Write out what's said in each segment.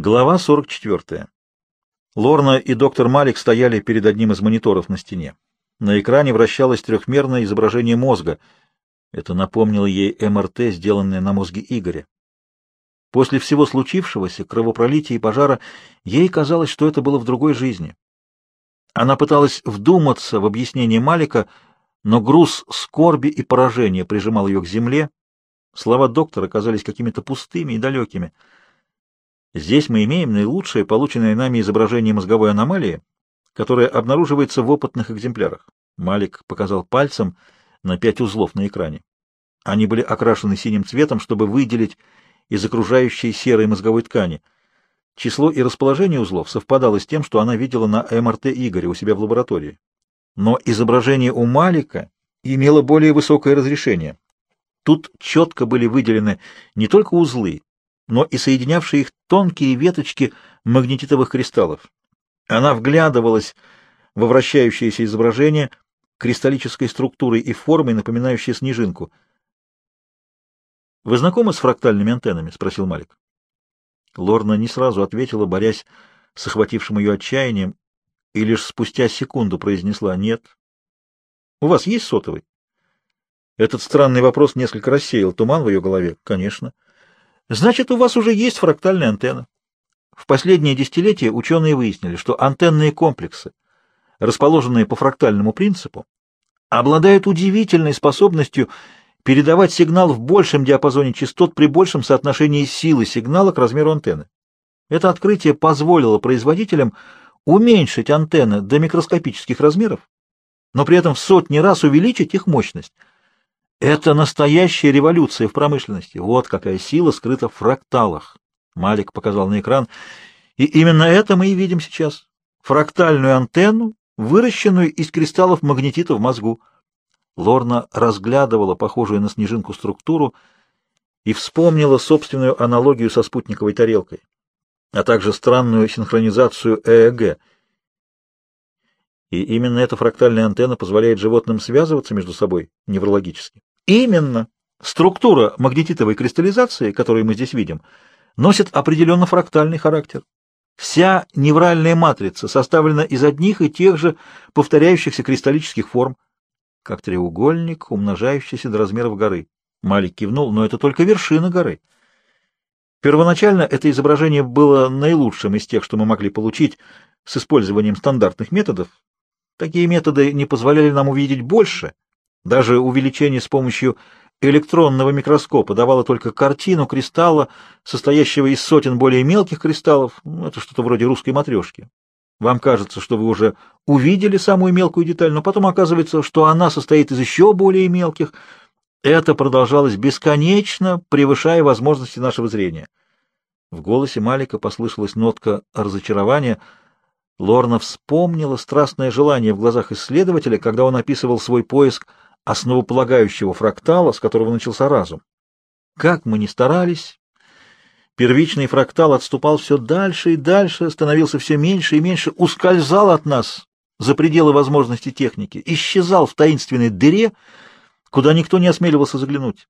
Глава 44. Лорна и доктор Малик стояли перед одним из мониторов на стене. На экране вращалось трехмерное изображение мозга. Это напомнило ей МРТ, сделанное на мозге Игоря. После всего случившегося, кровопролития и пожара, ей казалось, что это было в другой жизни. Она пыталась вдуматься в объяснение Малика, но груз скорби и поражения прижимал ее к земле. Слова доктора казались какими-то пустыми и далекими — Здесь мы имеем наилучшее полученное нами изображение мозговой аномалии, которое обнаруживается в опытных экземплярах. Малик показал пальцем на пять узлов на экране. Они были окрашены синим цветом, чтобы выделить из окружающей серой мозговой ткани. Число и расположение узлов совпадало с тем, что она видела на МРТ Игоря у себя в лаборатории. Но изображение у Малика имело более высокое разрешение. Тут четко были выделены не только узлы, но и соединявшие их тонкие веточки магнетитовых кристаллов. Она вглядывалась во вращающееся изображение кристаллической структурой и формой, напоминающей снежинку. «Вы знакомы с фрактальными антеннами?» — спросил Малик. Лорна не сразу ответила, борясь с охватившим ее отчаянием, и лишь спустя секунду произнесла «нет». «У вас есть сотовый?» Этот странный вопрос несколько рассеял туман в ее голове. «Конечно». Значит, у вас уже есть фрактальная антенна. В последние десятилетия ученые выяснили, что антенные комплексы, расположенные по фрактальному принципу, обладают удивительной способностью передавать сигнал в большем диапазоне частот при большем соотношении силы сигнала к размеру антенны. Это открытие позволило производителям уменьшить антенны до микроскопических размеров, но при этом в сотни раз увеличить их мощность – это настоящая революция в промышленности. Вот какая сила скрыта в фракталах. Малик показал на экран. И именно это мы и видим сейчас. Фрактальную антенну, выращенную из кристаллов магнетита в мозгу. Лорна разглядывала похожую на снежинку структуру и вспомнила собственную аналогию со спутниковой тарелкой, а также странную синхронизацию ЭЭГ. И именно эта фрактальная антенна позволяет животным связываться между собой неврологически. Именно. Структура магнетитовой кристаллизации, которую мы здесь видим, носит определенно фрактальный характер. Вся невральная матрица составлена из одних и тех же повторяющихся кристаллических форм, как треугольник, умножающийся до размеров горы. Малик кивнул, но это только вершина горы. Первоначально это изображение было наилучшим из тех, что мы могли получить с использованием стандартных методов. Такие методы не позволяли нам увидеть больше — даже увеличение с помощью электронного микроскопа давало только картину кристалла, состоящего из сотен более мелких кристаллов. Ну, это что-то вроде русской матрешки. Вам кажется, что вы уже увидели самую мелкую деталь, но потом оказывается, что она состоит из еще более мелких. Это продолжалось бесконечно, превышая возможности нашего зрения. В голосе Малика послышалась нотка разочарования. Лорна вспомнила страстное желание в глазах исследователя, когда он описывал свой поиск основополагающего фрактала, с которого начался разум. Как мы ни старались, первичный фрактал отступал все дальше и дальше, становился все меньше и меньше, ускользал от нас за пределы возможностей техники, исчезал в таинственной дыре, куда никто не осмеливался заглянуть.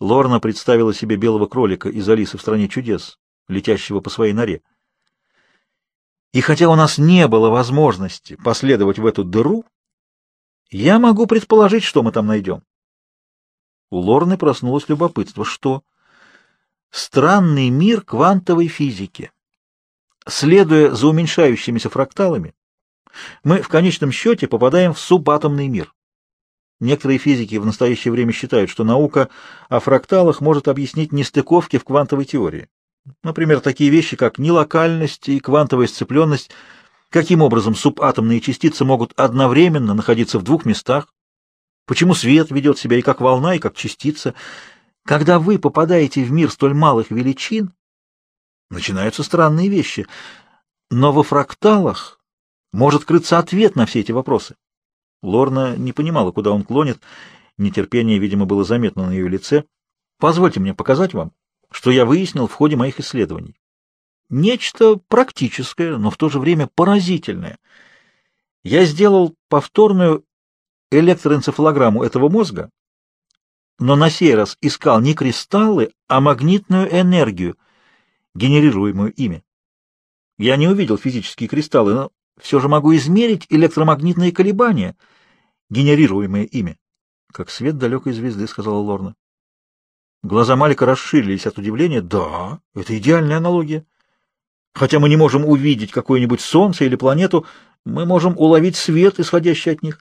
Лорна представила себе белого кролика из Алисы в «Стране чудес», летящего по своей норе. И хотя у нас не было возможности последовать в эту дыру, я могу предположить, что мы там найдем. У Лорны проснулось любопытство. Что? Странный мир квантовой физики. Следуя за уменьшающимися фракталами, мы в конечном счете попадаем в субатомный мир. Некоторые физики в настоящее время считают, что наука о фракталах может объяснить нестыковки в квантовой теории. Например, такие вещи, как нелокальность и квантовая сцепленность – Каким образом субатомные частицы могут одновременно находиться в двух местах? Почему свет ведет себя и как волна, и как частица? Когда вы попадаете в мир столь малых величин, начинаются странные вещи. Но во фракталах может крыться ответ на все эти вопросы. Лорна не понимала, куда он клонит. Нетерпение, видимо, было заметно на ее лице. Позвольте мне показать вам, что я выяснил в ходе моих исследований. Нечто практическое, но в то же время поразительное. Я сделал повторную электроэнцефалограмму этого мозга, но на сей раз искал не кристаллы, а магнитную энергию генерируемую ими. Я не увидел физические кристаллы, но все же могу измерить электромагнитные колебания, генерируемые ими. — Как свет далекой звезды, — сказала Лорна. Глаза Малика расширились от удивления. — Да, это идеальная аналогия. Хотя мы не можем увидеть какое-нибудь солнце или планету, мы можем уловить свет, исходящий от них.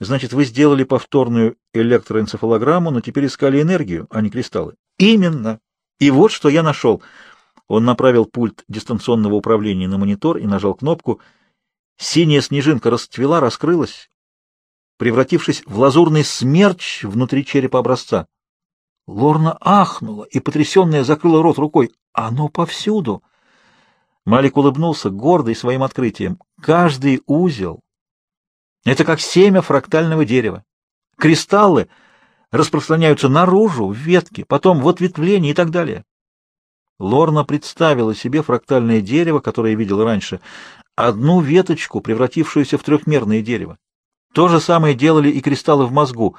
Значит, вы сделали повторную электроэнцефалограмму, но теперь искали энергию, а не кристаллы. Именно. И вот что я нашел. Он направил пульт дистанционного управления на монитор и нажал кнопку. Синяя снежинка расцвела, раскрылась, превратившись в лазурный смерч внутри черепа образца. Лорна ахнула и, потрясенная, закрыла рот рукой. Оно повсюду. Малик улыбнулся, гордый своим открытием. Каждый узел — это как семя фрактального дерева. Кристаллы распространяются наружу, в ветки, потом в ответвление и так далее. Лорна представила себе фрактальное дерево, которое видела раньше, одну веточку, превратившуюся в трехмерное дерево. То же самое делали и кристаллы в мозгу,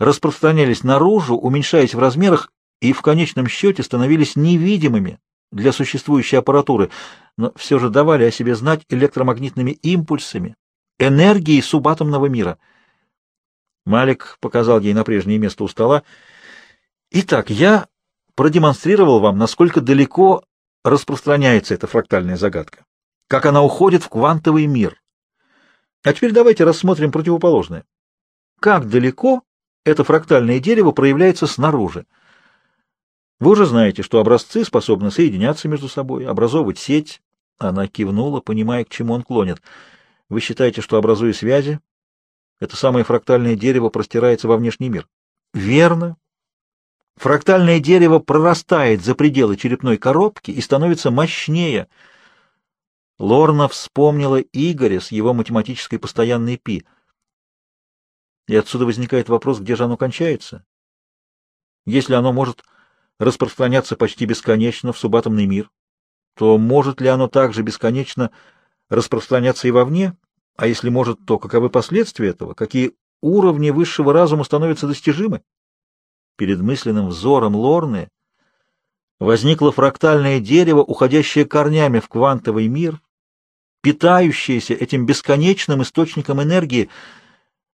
распространялись наружу, уменьшаясь в размерах и в конечном счете становились невидимыми для существующей аппаратуры, но все же давали о себе знать электромагнитными импульсами, энергией субатомного мира. Малик показал ей на прежнее место у стола. «Итак, я продемонстрировал вам, насколько далеко распространяется эта фрактальная загадка, как она уходит в квантовый мир. А теперь давайте рассмотрим противоположное. Как далеко это фрактальное дерево проявляется снаружи? Вы уже знаете, что образцы способны соединяться между собой, образовывать сеть. Она кивнула, понимая, к чему он клонит. Вы считаете, что, образуя связи, это самое фрактальное дерево простирается во внешний мир? Верно. Фрактальное дерево прорастает за пределы черепной коробки и становится мощнее. Лорна вспомнила Игоря с его математической постоянной пи. И отсюда возникает вопрос, где же оно кончается? Если оно может распространяться почти бесконечно в субатомный мир, то может ли оно также бесконечно распространяться и вовне? А если может, то каковы последствия этого? Какие уровни высшего разума становятся достижимы? Перед мысленным взором Лорны возникло фрактальное дерево, уходящее корнями в квантовый мир, питающееся этим бесконечным источником энергии,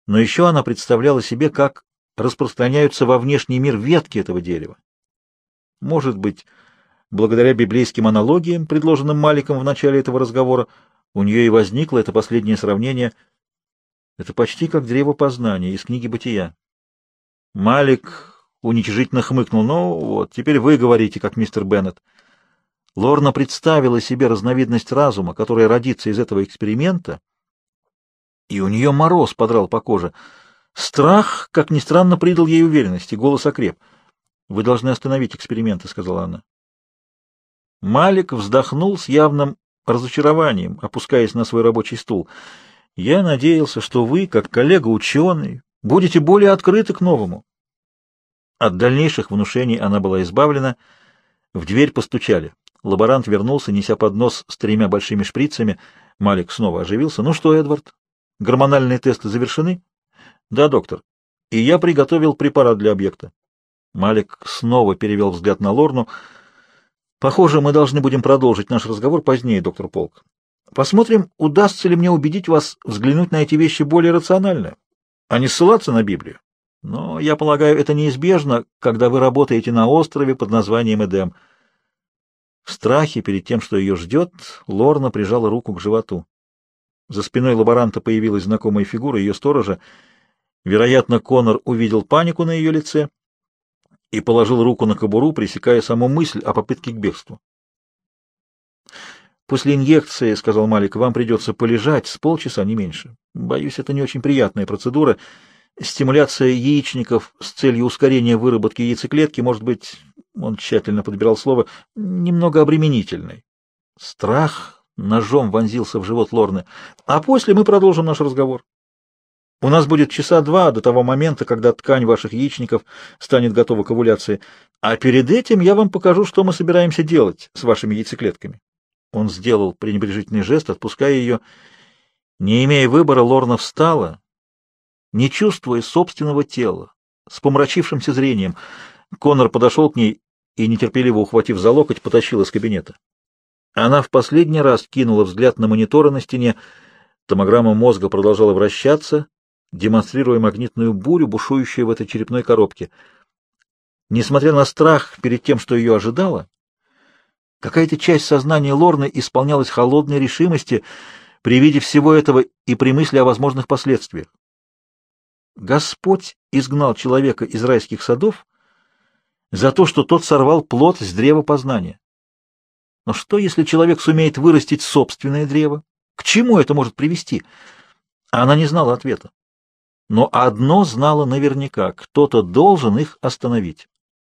но еще она представляла себе, как распространяются во внешний мир ветки этого дерева. Может быть, благодаря библейским аналогиям, предложенным Маликом в начале этого разговора, у нее и возникло это последнее сравнение. Это почти как древо познания из книги «Бытия». Малик уничижительно хмыкнул. «Ну вот, теперь вы говорите, как мистер Беннет». Лорна представила себе разновидность разума, которая родится из этого эксперимента, и у нее мороз подрал по коже. Страх, как ни странно, придал ей уверенности, голос окреп — вы должны остановить эксперименты, сказала она. Малик вздохнул с явным разочарованием, опускаясь на свой рабочий стул. Я надеялся, что вы, как коллега-ученый, будете более открыты к новому. От дальнейших внушений она была избавлена. В дверь постучали. Лаборант вернулся, неся поднос с тремя большими шприцами. Малик снова оживился. «Ну что, Эдвард, гормональные тесты завершены?» «Да, доктор. И я приготовил препарат для объекта. Малик снова перевел взгляд на Лорну. «Похоже, мы должны будем продолжить наш разговор позднее, доктор Полк. Посмотрим, удастся ли мне убедить вас взглянуть на эти вещи более рационально, а не ссылаться на Библию. Но, я полагаю, это неизбежно, когда вы работаете на острове под названием Эдем». В страхе перед тем, что ее ждет, Лорна прижала руку к животу. За спиной лаборанта появилась знакомая фигура ее сторожа. Вероятно, Конор увидел панику на ее лице и положил руку на кобуру, пресекая саму мысль о попытке к бегству. «После инъекции, — сказал Малик, — вам придется полежать с полчаса, не меньше. Боюсь, это не очень приятная процедура. Стимуляция яичников с целью ускорения выработки яйцеклетки может быть, — он тщательно подбирал слово, — немного обременительной. Страх ножом вонзился в живот Лорны. А после мы продолжим наш разговор. У нас будет часа два до того момента, когда ткань ваших яичников станет готова к овуляции, а перед этим я вам покажу, что мы собираемся делать с вашими яйцеклетками. Он сделал пренебрежительный жест, отпуская ее. Не имея выбора, Лорна встала, не чувствуя собственного тела, с помрачившимся зрением. Конор подошел к ней. и, нетерпеливо ухватив за локоть, потащил из кабинета. Она в последний раз кинула взгляд на мониторы на стене. Томограмма мозга продолжала вращаться, демонстрируя магнитную бурю, бушующую в этой черепной коробке. Несмотря на страх перед тем, что ее ожидало, какая-то часть сознания Лорны исполнялась холодной решимости при виде всего этого и при мысли о возможных последствиях. Господь изгнал человека из райских садов за то, что тот сорвал плод с древа познания. Но что, если человек сумеет вырастить собственное древо? К чему это может привести? Она не знала ответа. Но одно знала наверняка — кто-то должен их остановить.